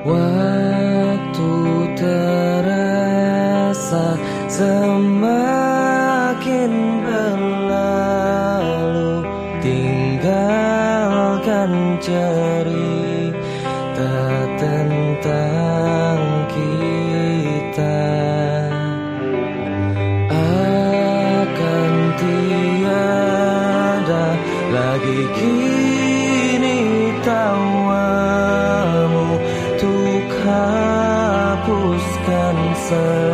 Waktu terasa semakin berlalu Tinggalkan cerita tentang kita sun.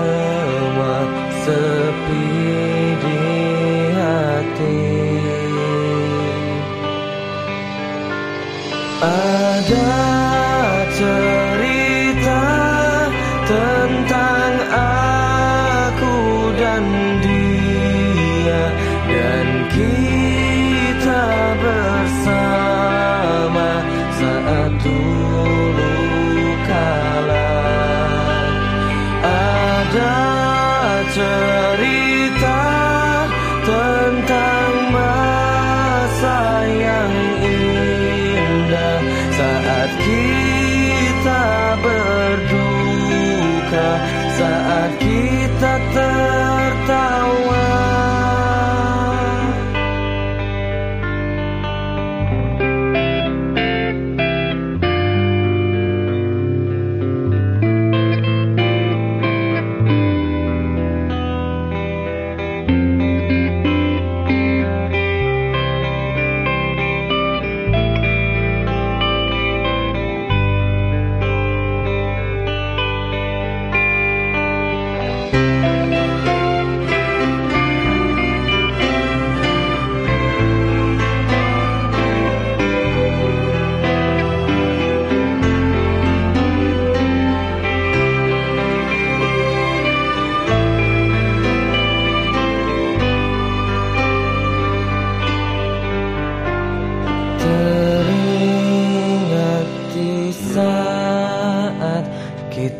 Ada cerita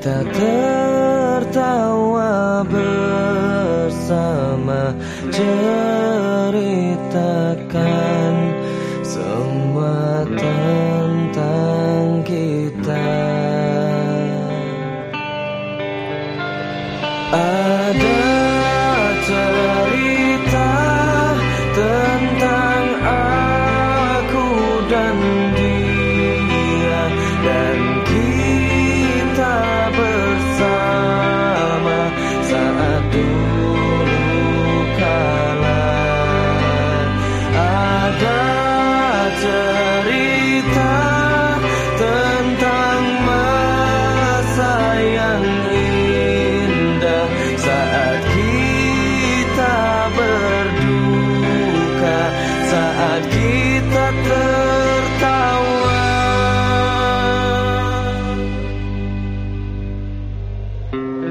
kita tertawa bersama Ceritakan semua tentang kita tertawa Thank you.